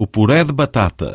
o puré de batata.